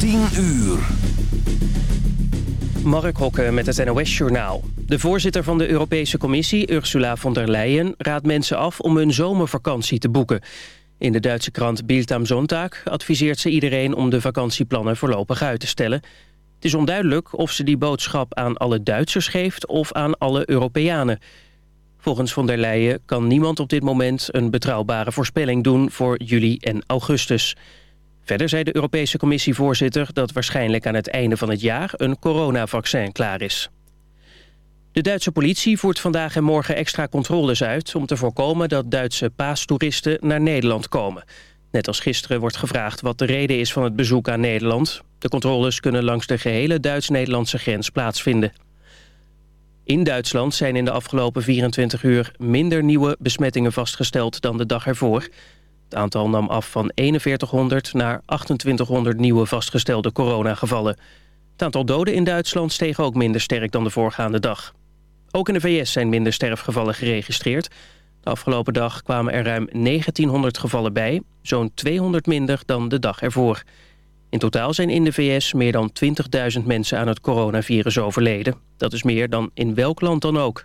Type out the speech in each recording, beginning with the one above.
10 uur. Mark Hokke met het NOS-journaal. De voorzitter van de Europese Commissie, Ursula von der Leyen... raadt mensen af om hun zomervakantie te boeken. In de Duitse krant Bild am Sonntag adviseert ze iedereen... om de vakantieplannen voorlopig uit te stellen. Het is onduidelijk of ze die boodschap aan alle Duitsers geeft... of aan alle Europeanen. Volgens von der Leyen kan niemand op dit moment... een betrouwbare voorspelling doen voor juli en augustus... Verder zei de Europese Commissievoorzitter dat waarschijnlijk aan het einde van het jaar een coronavaccin klaar is. De Duitse politie voert vandaag en morgen extra controles uit... om te voorkomen dat Duitse paastoeristen naar Nederland komen. Net als gisteren wordt gevraagd wat de reden is van het bezoek aan Nederland. De controles kunnen langs de gehele Duits-Nederlandse grens plaatsvinden. In Duitsland zijn in de afgelopen 24 uur minder nieuwe besmettingen vastgesteld dan de dag ervoor... Het aantal nam af van 4100 naar 2800 nieuwe vastgestelde coronagevallen. Het aantal doden in Duitsland steeg ook minder sterk dan de voorgaande dag. Ook in de VS zijn minder sterfgevallen geregistreerd. De afgelopen dag kwamen er ruim 1900 gevallen bij, zo'n 200 minder dan de dag ervoor. In totaal zijn in de VS meer dan 20.000 mensen aan het coronavirus overleden. Dat is meer dan in welk land dan ook.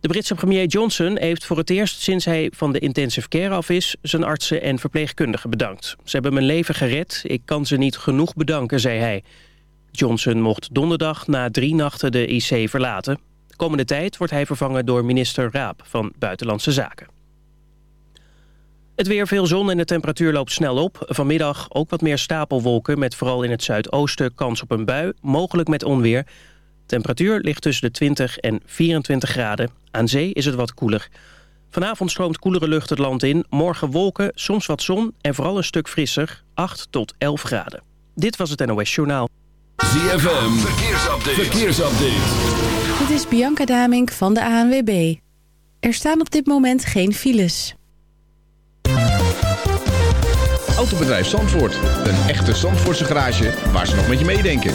De Britse premier Johnson heeft voor het eerst sinds hij van de intensive care af is... zijn artsen en verpleegkundigen bedankt. Ze hebben mijn leven gered, ik kan ze niet genoeg bedanken, zei hij. Johnson mocht donderdag na drie nachten de IC verlaten. De komende tijd wordt hij vervangen door minister Raab van Buitenlandse Zaken. Het weer veel zon en de temperatuur loopt snel op. Vanmiddag ook wat meer stapelwolken met vooral in het zuidoosten kans op een bui, mogelijk met onweer... Temperatuur ligt tussen de 20 en 24 graden. Aan zee is het wat koeler. Vanavond stroomt koelere lucht het land in. Morgen wolken, soms wat zon en vooral een stuk frisser. 8 tot 11 graden. Dit was het NOS Journaal. ZFM, verkeersupdate. verkeersupdate. Dit is Bianca Damink van de ANWB. Er staan op dit moment geen files. Autobedrijf Zandvoort. Een echte Zandvoortse garage waar ze nog met je meedenken.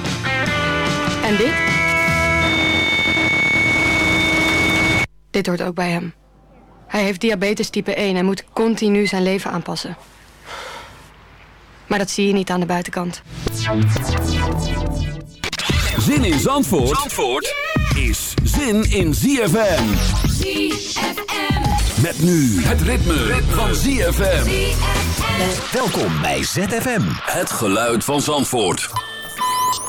en dit? Dit hoort ook bij hem. Hij heeft diabetes type 1 en moet continu zijn leven aanpassen. Maar dat zie je niet aan de buitenkant. Zin in Zandvoort, Zandvoort is zin in ZFM. ZFM. Met nu het ritme, van ZFM. Welkom bij ZFM. Het geluid van Zandvoort.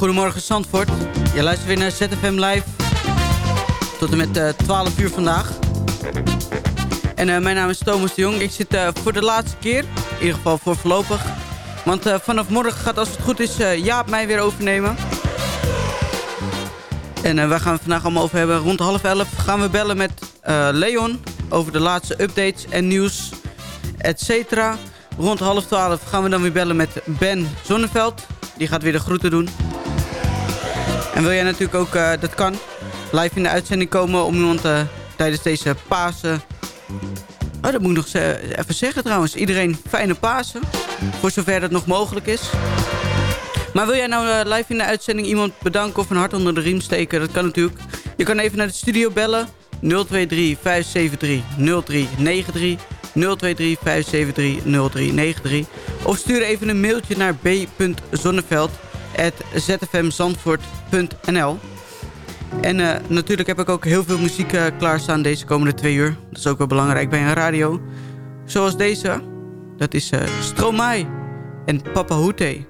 Een hele goede morgen Zandvoort. Je luistert weer naar ZFM Live. Tot en met eh 12 uur vandaag. En eh, mijn naam is Thomas de Jong. Ik zit eh, voor de laatste keer. In ieder geval voor voorlopig. Want vanaf morgen gaat als het goed is Jaap mij weer overnemen. En waar gaan we het vandaag allemaal over hebben? Rond half elf gaan we bellen met Leon. Over de laatste updates en nieuws. Et cetera. Rond half twaalf gaan we dan weer bellen met Ben Zonneveld. Die gaat weer de groeten doen. En wil jij natuurlijk ook, eh, dat kan, live in de uitzending komen om iemand eh, tijdens deze Pasen... Oh, dat moet ik nog even zeggen trouwens. Iedereen fijne Pasen. Voor zover dat nog mogelijk is. Maar wil jij nou eh, live in de uitzending iemand bedanken of een hart onder de riem steken? Dat kan natuurlijk. Je kan even naar de studio bellen. 023 573 0393. 023 573 0393. Of stuur even een mailtje naar b.zonneveld En eh, natuurlijk heb ik ook heel veel muziek eh, klaarstaan deze komende twee uur. Dat is ook wel belangrijk bij een radio. Zoals deze. Dat is eh Stromae en Papa Hoete.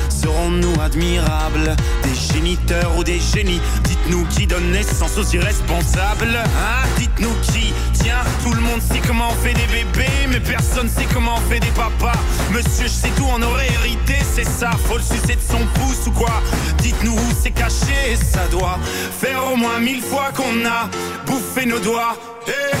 Serons-nous admirables Des géniteurs ou des génies Dites-nous qui donne naissance aux irresponsables Hein Dites-nous qui Tiens, tout le monde sait comment on fait des bébés Mais personne sait comment on fait des papas. Monsieur, je sais tout, on aurait hérité, c'est ça. Faut le sucer de son pouce ou quoi Dites-nous où c'est caché, ça doit Faire au moins mille fois qu'on a bouffé nos doigts. Eh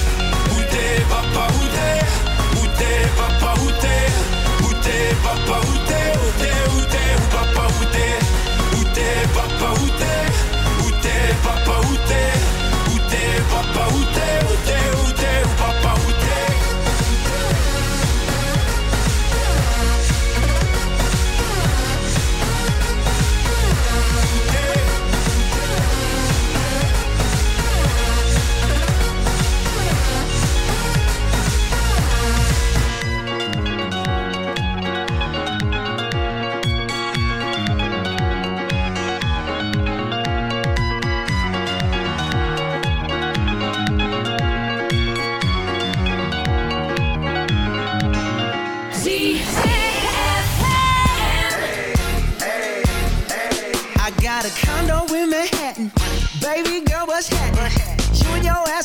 t'es papa, papa, où t'es Où t'es papa, où t'es Où t'es papa, Où t'es, où t'es,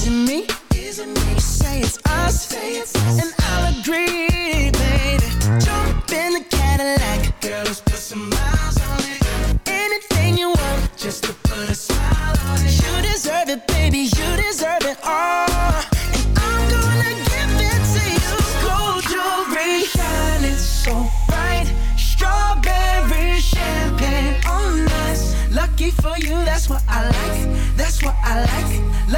Is me? Is me? You say it's us, and I'll agree, baby. Jump in the Cadillac, girl, let's put some miles on it. Anything you want, just to put a smile on it. You deserve it, baby. You deserve it all. And I'm gonna give it to you. Gold jewelry, shining so bright. Strawberry champagne. Lucky for you, that's what I like. That's what I like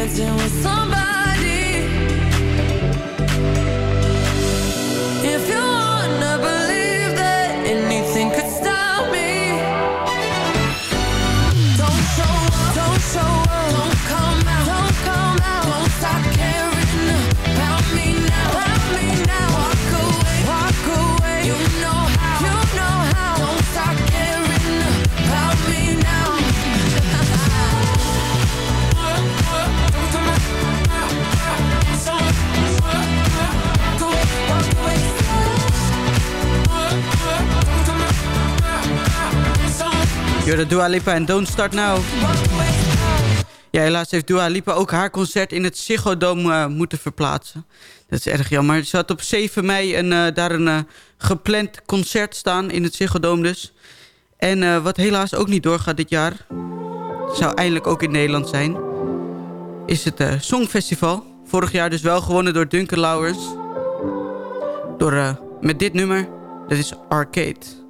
dancing with somebody. Jorden Dua Lipa en Don't Start Now. Ja, helaas heeft Dua Lipa ook haar concert in het Ziggo Dome eh, moeten verplaatsen. Dat is erg jammer. Ze had op 7 mei een, eh, daar een eh, gepland concert staan in het Ziggo Dome dus. En wat helaas ook niet doorgaat dit jaar... zou eindelijk ook in Nederland zijn... is het Songfestival. Vorig jaar dus wel gewonnen door Duncan Lauwers, Door, met dit nummer, dat is Arcade.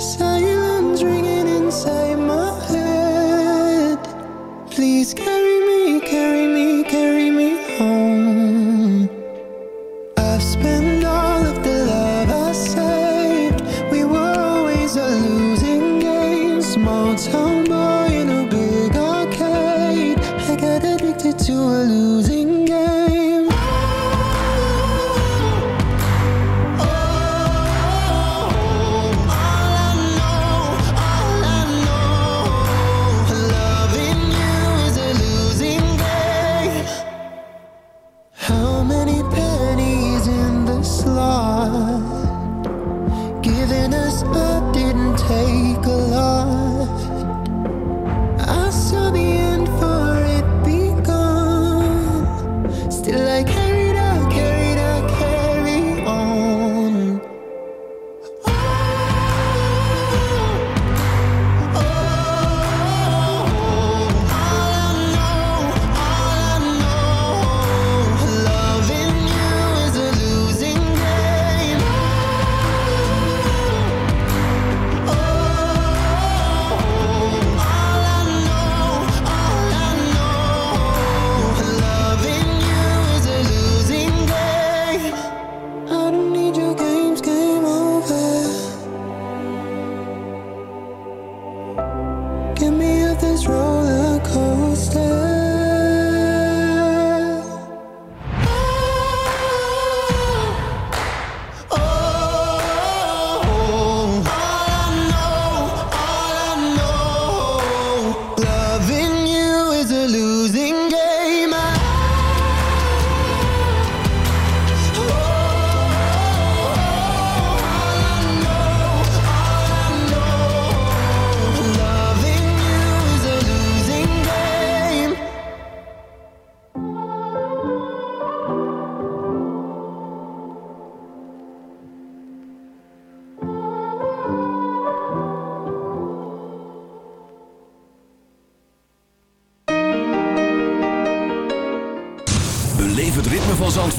Silence ringing inside my head. Please carry me, carry me, carry me home. I've spent all of the love I saved. We were always a losing game. Small town boy in a big arcade. I got addicted to a loser.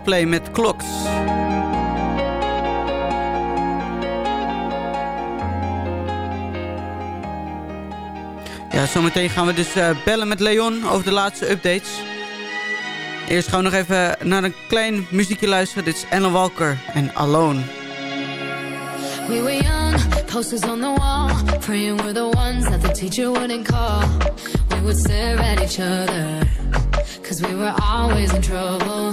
Coldplay met Clocks. Ja, zometeen gaan we dus uh, bellen met Leon over de laatste updates. Eerst gaan we nog even naar een klein muziekje luisteren. Dit is Ellen Walker en Alone. We were young, posters on the wall, praying we're the ones that the teacher wouldn't call. We would stare at each other, cause we were always in trouble.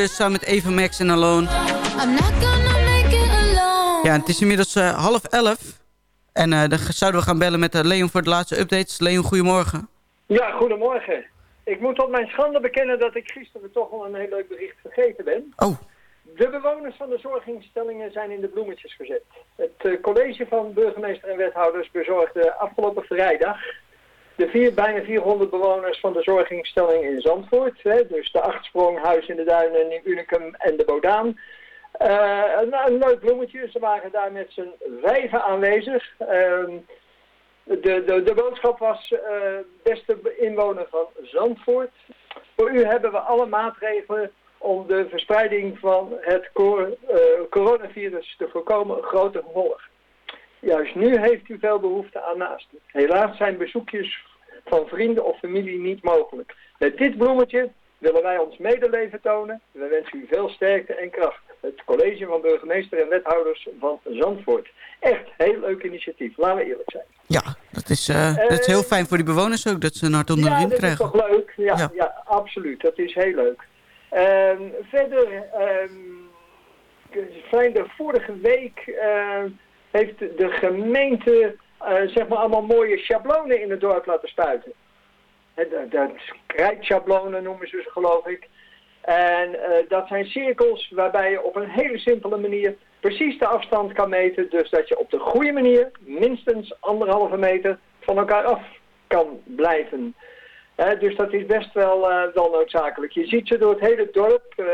Dus samen met Eva Max en Alone. I'm not gonna make it alone. Ja, het is inmiddels eh, half elf. En eh, dan zouden we gaan bellen met eh, Leon voor de laatste updates. Leon, goedemorgen. Ja, goedemorgen. Ik moet tot mijn schande bekennen dat ik gisteren toch wel een heel leuk bericht vergeten ben. Oh. De bewoners van de zorginstellingen zijn in de bloemetjes gezet. Het eh, college van burgemeester en wethouders bezorgde afgelopen vrijdag de vier, bijna 400 bewoners van de zorginstelling in Zandvoort. Hè, dus de Achtsprong, Huis in de Duinen, Nieuw Unicum en de Bodaan. Eh, een, een leuk bloemetje. Ze waren daar met z'n vijven aanwezig. Ehm, de, de, de boodschap was, eh, beste inwoner van Zandvoort. Voor u hebben we alle maatregelen om de verspreiding van het eh, coronavirus te voorkomen grote gevolg. Juist nu heeft u veel behoefte aan naasten. Helaas zijn bezoekjes van vrienden of familie niet mogelijk. Met dit bloemetje willen wij ons medeleven tonen. We wensen u veel sterkte en kracht. Het college van burgemeester en wethouders van Zandvoort. Echt heel leuk initiatief, laten we eerlijk zijn. Ja, dat is, eh, dat is heel fijn voor die bewoners ook, dat ze een hart onder de Ja, riem dat krijgen. is toch leuk? Ja, Ja. ja. absoluut. Dat is heel leuk. Ehm, verder, ehm de vorige week ehm, heeft de gemeente eh, zeg maar allemaal mooie schablonen in het dorp laten spuiten. Dat, krijtschablonen noemen ze ze geloof ik. En eh, dat zijn cirkels waarbij je op een hele simpele manier precies de afstand kan meten. Dus dat je op de goede manier minstens anderhalve meter van elkaar af kan blijven. Dus dat is best wel, eh, wel noodzakelijk. Je ziet ze door het hele dorp, eh,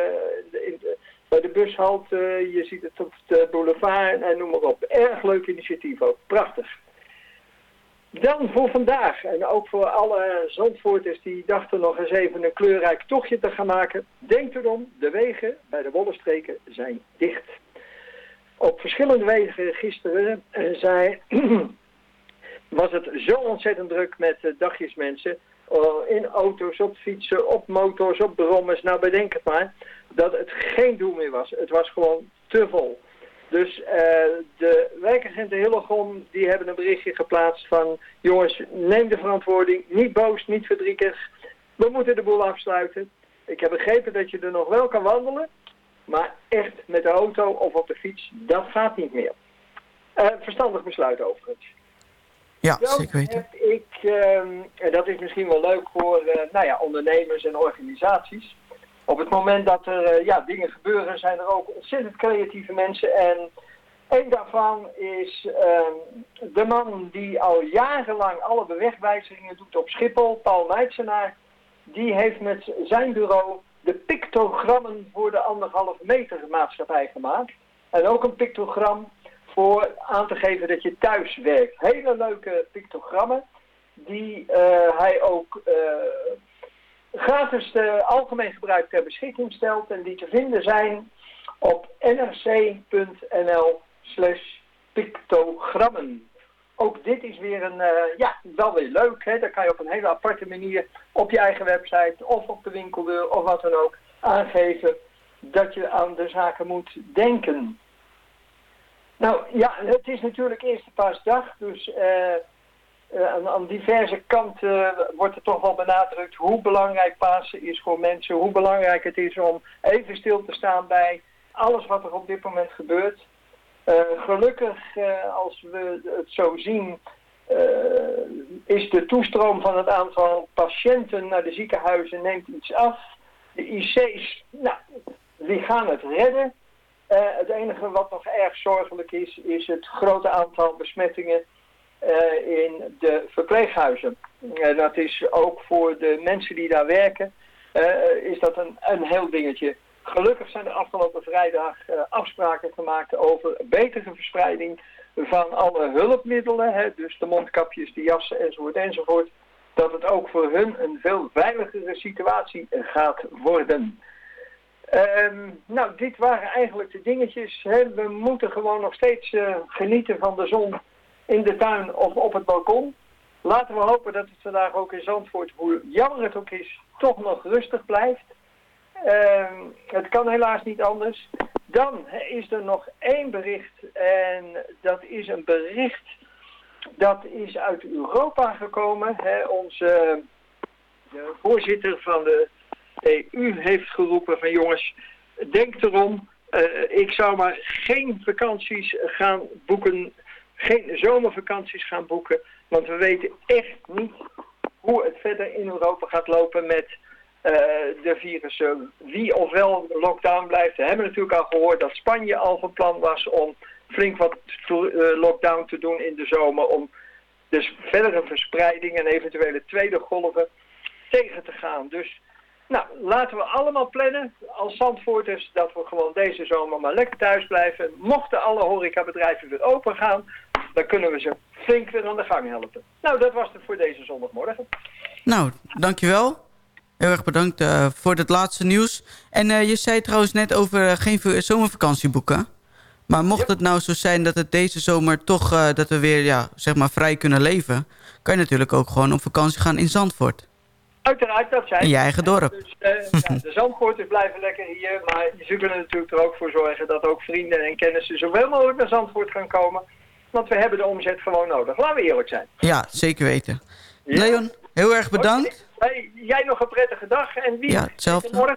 in bij de bushalte, je ziet het op de boulevard en noem maar op. Erg leuk initiatief ook, prachtig. Dan voor vandaag, en ook voor alle Zandvoorters die dachten nog eens even een kleurrijk tochtje te gaan maken. Denk erom, de wegen bij de Wollenstreken zijn dicht. Op verschillende wegen gisteren eh, zei, was het zo ontzettend druk met dagjesmensen. Eh, in auto's, op fietsen, op motors, op brommers, nou bedenk het maar. Dat het geen doel meer was. Het was gewoon te vol. Dus eh, de wijkagenten Hillegom die hebben een berichtje geplaatst van... jongens, neem de verantwoording, niet boos, niet verdrietig. We moeten de boel afsluiten. Ik heb begrepen dat je er nog wel kan wandelen... maar echt met de auto of op de fiets, dat gaat niet meer. Eh, verstandig besluit overigens. Ja, zeker weten. heb ik, ehm, en dat is misschien wel leuk voor eh, nou ja, ondernemers en organisaties. Op het moment dat er eh, ja, dingen gebeuren, zijn er ook ontzettend creatieve mensen. En een daarvan is ehm, de man die al jarenlang alle bewegwijzeringen doet op Schiphol, Paul Meitsenaar. Die heeft met zijn bureau de pictogrammen voor de anderhalve meter maatschappij gemaakt. En ook een pictogram voor aan te geven dat je thuis werkt. Hele leuke pictogrammen die eh, hij ook eh, gratis eh, algemeen gebruik ter beschikking stelt en die te vinden zijn op nrc.nl slash pictogrammen. Ook dit is weer een, ja, wel weer leuk. Hè? Dan kan je op een hele aparte manier op je eigen website of op de winkeldeur of wat dan ook aangeven dat je aan de zaken moet denken. Nou ja, het is natuurlijk eerste paasdag, dus eh, eh, aan, aan diverse kanten wordt er toch wel benadrukt hoe belangrijk Pasen is voor mensen, hoe belangrijk het is om even stil te staan bij alles wat er op dit moment gebeurt. Eh, gelukkig, als we het zo zien, is de toestroom van het aantal patiënten naar de ziekenhuizen neemt iets af. De IC's, nou, die gaan het redden. Eh, het enige wat nog erg zorgelijk is, is het grote aantal besmettingen eh, in de verpleeghuizen. En dat is ook voor de mensen die daar werken, eh, is dat een, een heel dingetje. Gelukkig zijn er afgelopen vrijdag eh, afspraken gemaakt over betere verspreiding van alle hulpmiddelen. Hè, dus de mondkapjes, de jassen enzovoort enzovoort. Dat het ook voor hun een veel veiligere situatie gaat worden. Ehm, nou, dit waren eigenlijk de dingetjes. We moeten gewoon nog steeds eh, genieten van de zon in de tuin of op het balkon. Laten we hopen dat het vandaag ook in Zandvoort, hoe jammer het ook is, toch nog rustig blijft. Ehm, het kan helaas niet anders. Dan is er nog één bericht en dat is een bericht dat is uit Europa gekomen. Hè. Onze de voorzitter van de EU heeft geroepen van jongens, denk erom, eh, ik zou maar geen vakanties gaan boeken, geen zomervakanties gaan boeken, want we weten echt niet hoe het verder in Europa gaat lopen met eh, de virussen. Wie of wel lockdown blijft. We hebben natuurlijk al gehoord dat Spanje al van plan was om flink wat eh, lockdown te doen in de zomer, om dus verdere verspreiding en eventuele tweede golven tegen te gaan. Dus nou, laten we allemaal plannen als Zandvoorters dat we gewoon deze zomer maar lekker thuis blijven. Mochten alle horecabedrijven weer open gaan, dan kunnen we ze flink weer aan de gang helpen. Nou, dat was het voor deze zondagmorgen. Nou, dankjewel. Heel erg bedankt eh, voor het laatste nieuws. En eh, je zei trouwens net over eh, geen zomervakantie boeken. Maar mocht het nou zo zijn dat het deze zomer toch... dat we weer ja, zeg maar vrij kunnen leven... kan je natuurlijk ook gewoon op vakantie gaan in Zandvoort. Uiteraard, dat zijn In je eigen dorp. Dus, eh, ja, de Zandvoorters blijven lekker hier, maar ze kunnen natuurlijk er ook voor zorgen dat ook vrienden en kennissen zoveel mogelijk naar Zandvoort gaan komen. Want we hebben de omzet gewoon nodig. Laten we eerlijk zijn. Ja, zeker weten. Leon, heel erg bedankt. Hey, jij nog een prettige dag en wie Ja, hetzelfde. morgen?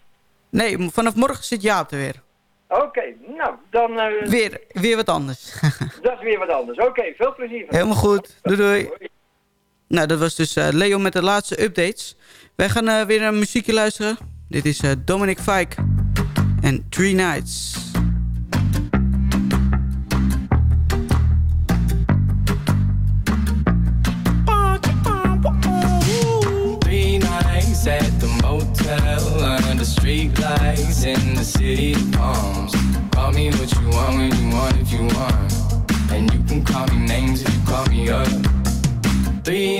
Nee, vanaf morgen zit Jaap er weer. Oké, nou, dan eh, Weer, weer wat anders. dat is weer wat anders. Oké, veel plezier. Helemaal goed. Doei doei. Nou, dat was dus eh, Leon met de laatste updates. Wij gaan eh, weer naar muziekje luisteren. Dit is eh, Dominic Fike en Three Nights. Three nights at the motel under street lights in the city of palms. Call me what you want when you want if you want. And you can call me names if you call me up. Three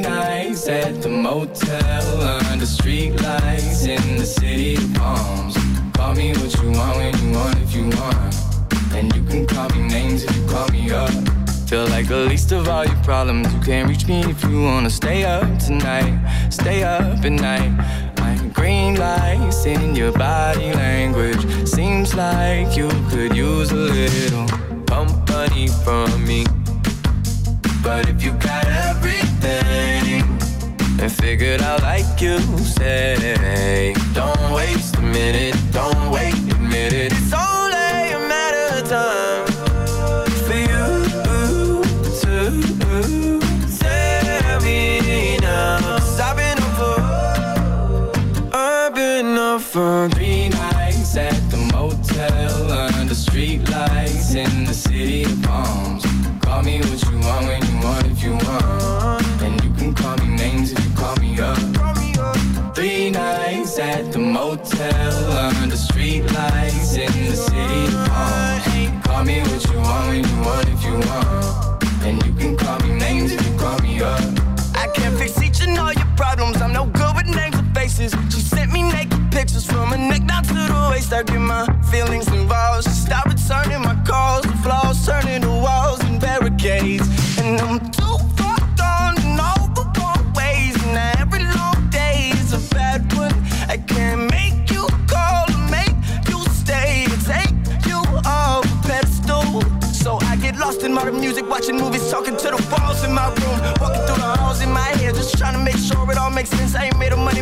at the motel under streetlights in the city of palms. Call me what you want when you want if you want, and you can call me names if you call me up. Feel like the least of all your problems. You can't reach me if you wanna stay up tonight. Stay up at night. I'm green lights in your body language. Seems like you could use a little company from me. But if you got everything and figured out like you say, don't waste a minute, don't wait, admit it. It's only a matter of time for you to tell me now. 'Cause I've been up for, I've been up for three nights at pictures from her neck down to the waist. I get my feelings involved. She stopped returning my calls. The flaws turning to walls and barricades. And I'm too far gone in all the wrong ways. And every long day is a bad one. I can't make you call or make you stay. and Take you off a pedestal. So I get lost in modern music, watching movies, talking to the walls in my room, walking through the halls in my head, just trying to make sure it all makes sense. I ain't made of money,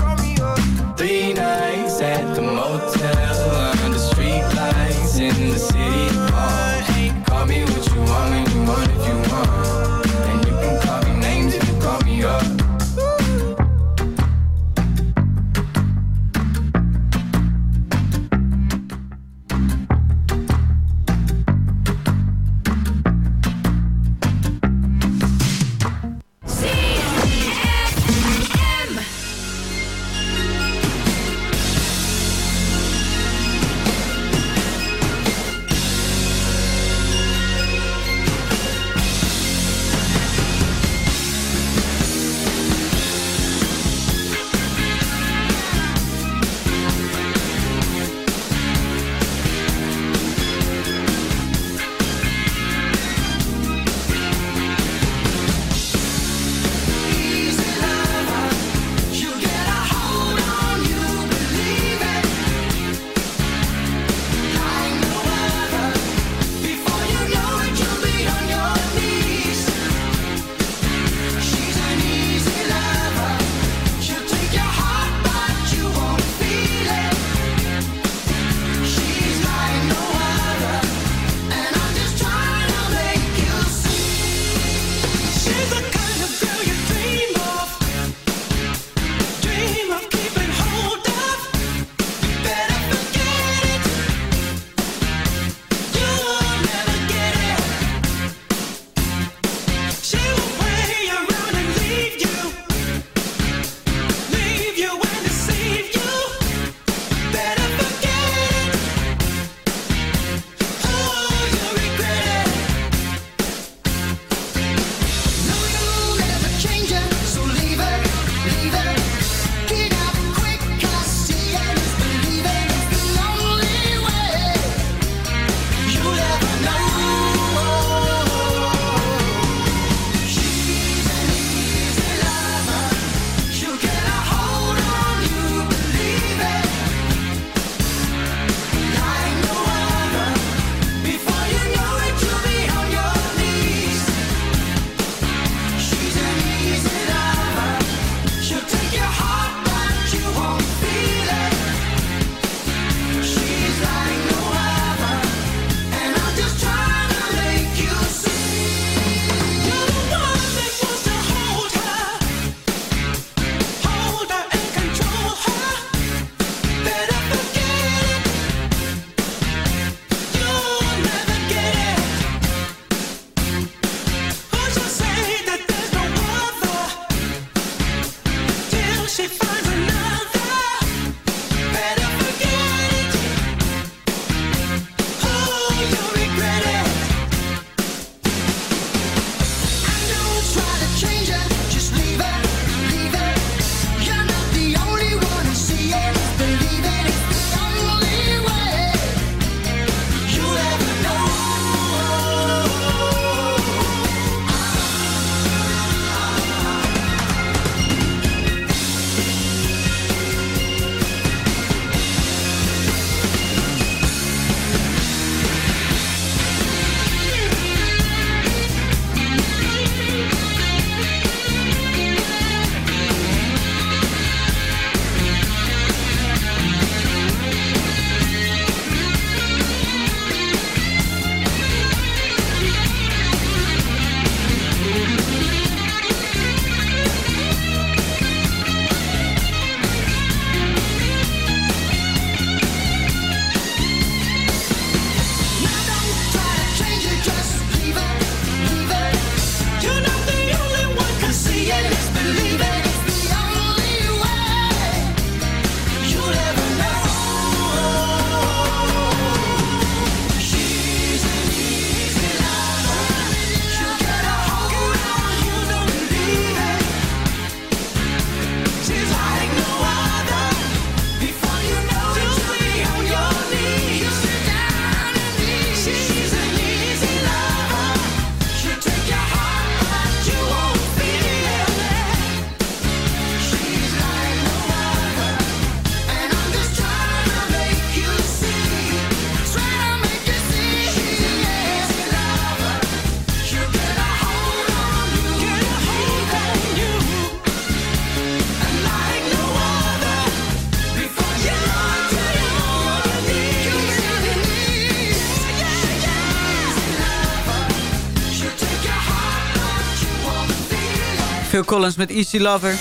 Phil Collins met Easy Lover.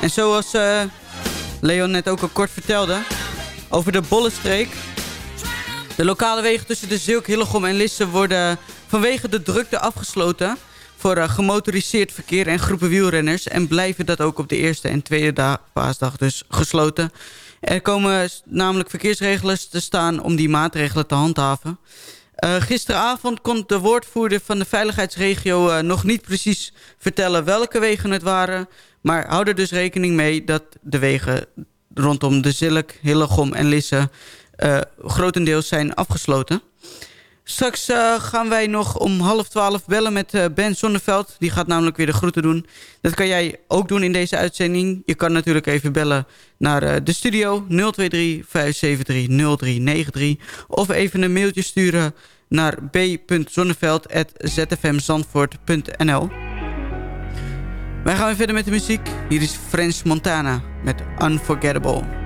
En zoals eh, Leon net ook al kort vertelde... over de Bollenstreek... De lokale wegen tussen de Zilk, Hillegom en Lisse worden vanwege de drukte afgesloten voor uh, gemotoriseerd verkeer en groepen wielrenners. En blijven dat ook op de eerste en tweede dag, paasdag dus gesloten. Er komen namelijk verkeersregels te staan om die maatregelen te handhaven. Uh, gisteravond kon de woordvoerder van de veiligheidsregio uh, nog niet precies vertellen welke wegen het waren. Maar hou er dus rekening mee dat de wegen rondom de Zilk, Hillegom en Lisse uh, grotendeels zijn afgesloten. Straks gaan wij nog om half twaalf bellen met Ben Zonneveld. Die gaat namelijk weer de groeten doen. Dat kan jij ook doen in deze uitzending. Je kan natuurlijk even bellen naar de studio 023 573 0393. Of even een mailtje sturen naar b.zonneveld.zfmzandvoort.nl Wij gaan weer verder met de muziek. Hier is French Montana met Unforgettable.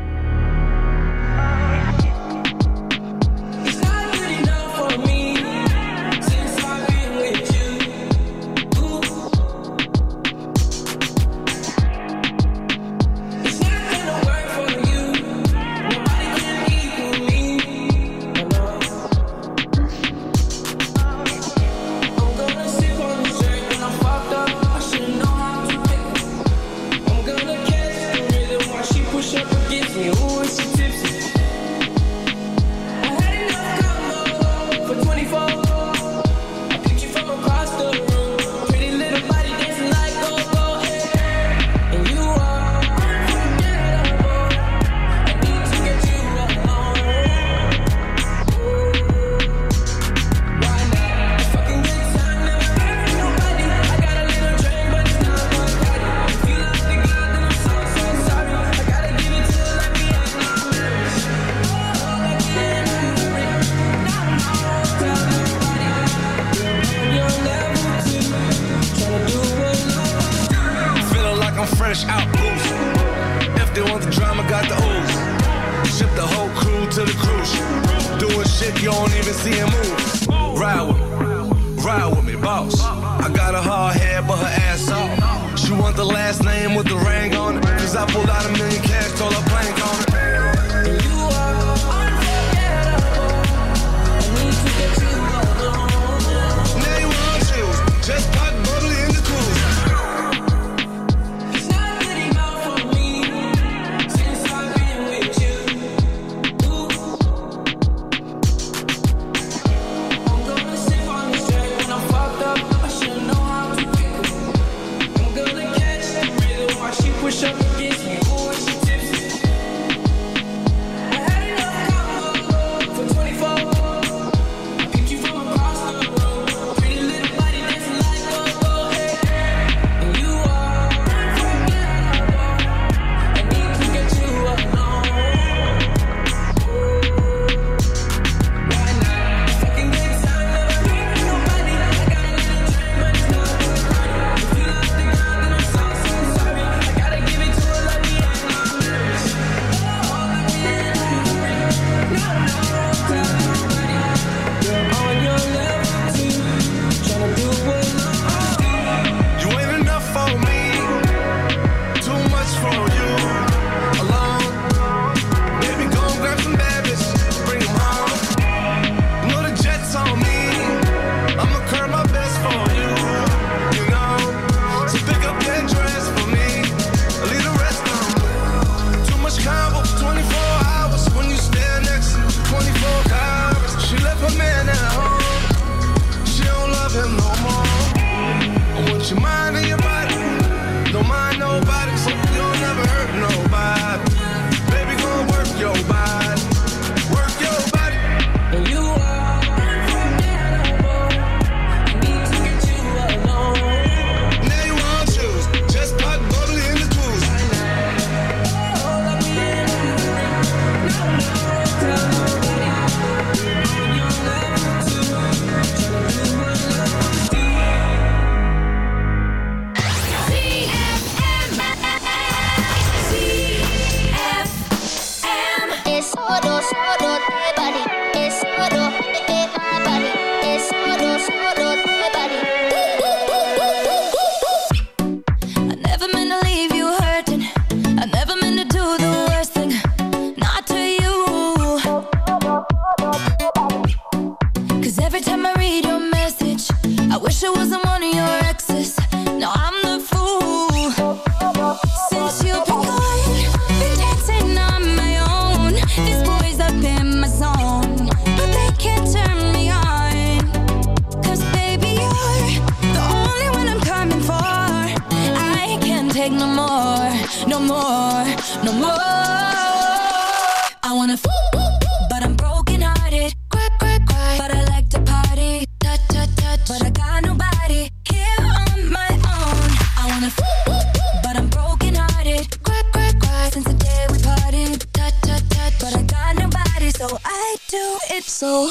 So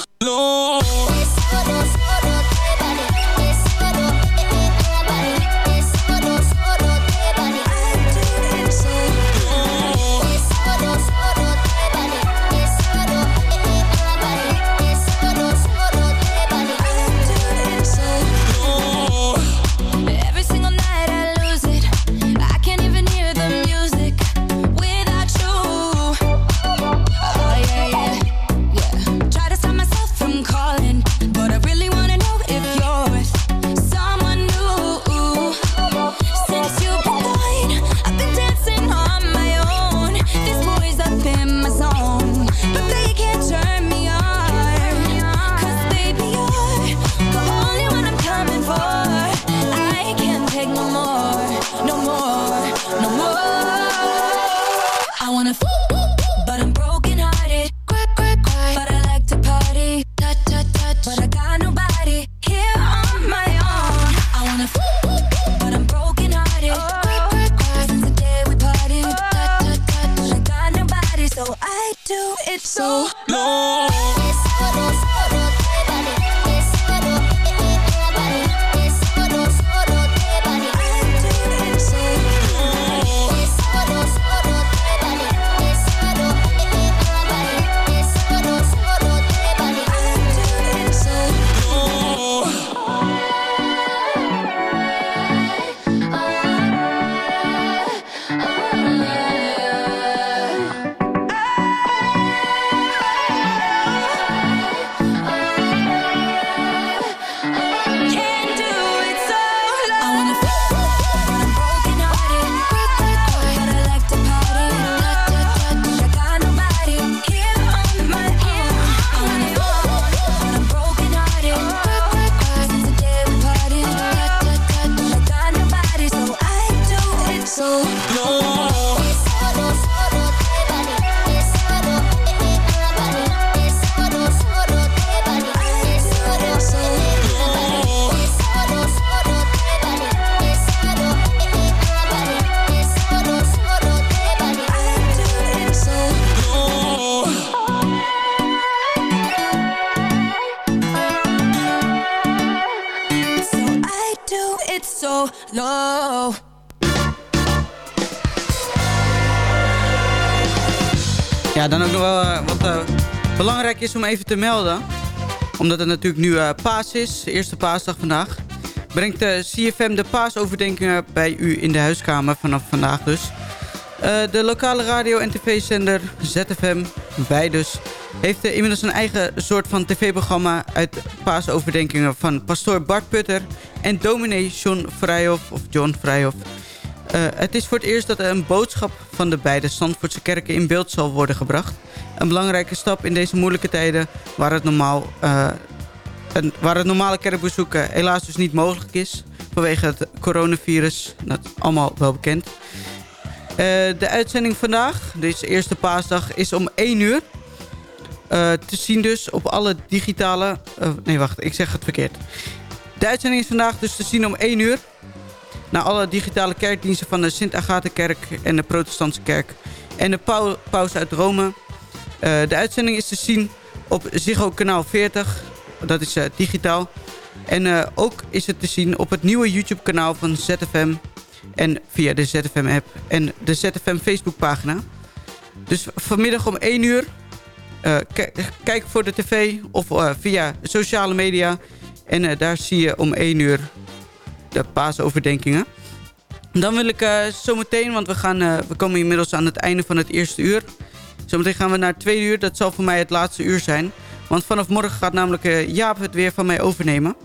belangrijk is om even te melden. Omdat het natuurlijk nu eh, paas is, de eerste paasdag vandaag. Brengt de CFM de paasoverdenkingen bij u in de huiskamer vanaf vandaag dus. Eh, de lokale radio- en tv-zender ZFM, wij dus, heeft eh, inmiddels een eigen soort van tv-programma uit paasoverdenkingen van pastoor Bart Putter en dominee John Vrijhof of John Vrijhof. Eh, het is voor het eerst dat er een boodschap van de beide Zandvoortse kerken in beeld zal worden gebracht. Een belangrijke stap in deze moeilijke tijden waar het, normaal, eh, een, waar het normale kerkbezoek eh, helaas dus niet mogelijk is. Vanwege het coronavirus, dat is allemaal wel bekend. De uitzending vandaag, deze eerste paasdag, is om 1 uur. Te zien dus op alle digitale... nee, wacht, ik zeg het verkeerd. De uitzending is vandaag dus te zien om 1 uur. Naar alle digitale kerkdiensten van de Sint-Agatenkerk en de Protestantse Kerk. En de Pau Paus uit Rome. Eh, de uitzending is te zien op Ziggo kanaal 40. Dat is eh, digitaal. En eh, ook is het te zien op het nieuwe YouTube kanaal van ZFM. En via de ZFM app en de ZFM Facebook pagina. Dus vanmiddag om 1 uur. ki- kijk voor de tv of via sociale media. En daar zie je om 1 uur paasoverdenkingen. Dan wil ik eh, zometeen, want we, gaan, eh, we komen inmiddels aan het einde van het eerste uur. Zometeen gaan we naar het tweede uur. Dat zal voor mij het laatste uur zijn. Want vanaf morgen gaat namelijk eh, Jaap het weer van mij overnemen.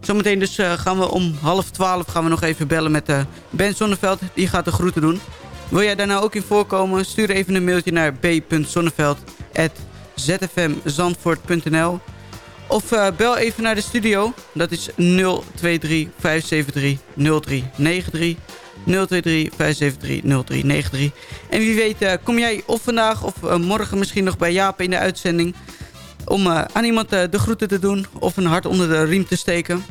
Zometeen dus gaan we om half twaalf gaan we nog even bellen met Ben Zonneveld. Die gaat de groeten doen. Wil jij daar nou ook in voorkomen? Stuur even een mailtje naar b.zonneveld.zfmzandvoort.nl of eh, bel even naar de studio. Dat is 023 573 0393. 023 573 0393. En wie weet eh, kom jij of vandaag of eh, morgen misschien nog bij Jaap in de uitzending... om aan iemand de groeten te doen of een hart onder de riem te steken.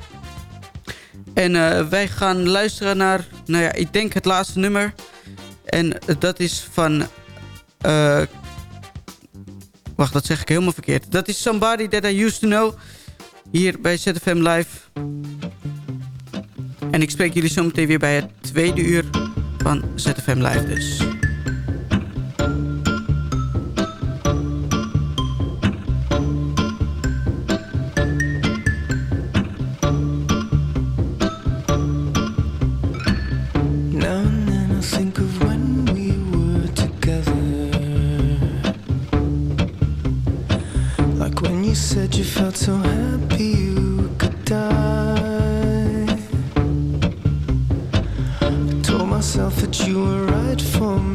En wij gaan luisteren naar, nou ja, ik denk het laatste nummer. En dat is van Wacht, dat zeg ik helemaal verkeerd. Dat is Somebody That I Used To Know. Hier bij ZFM Live. En ik spreek jullie zometeen weer bij het tweede uur van ZFM Live dus. felt so happy you could die. I told myself that you were right for me.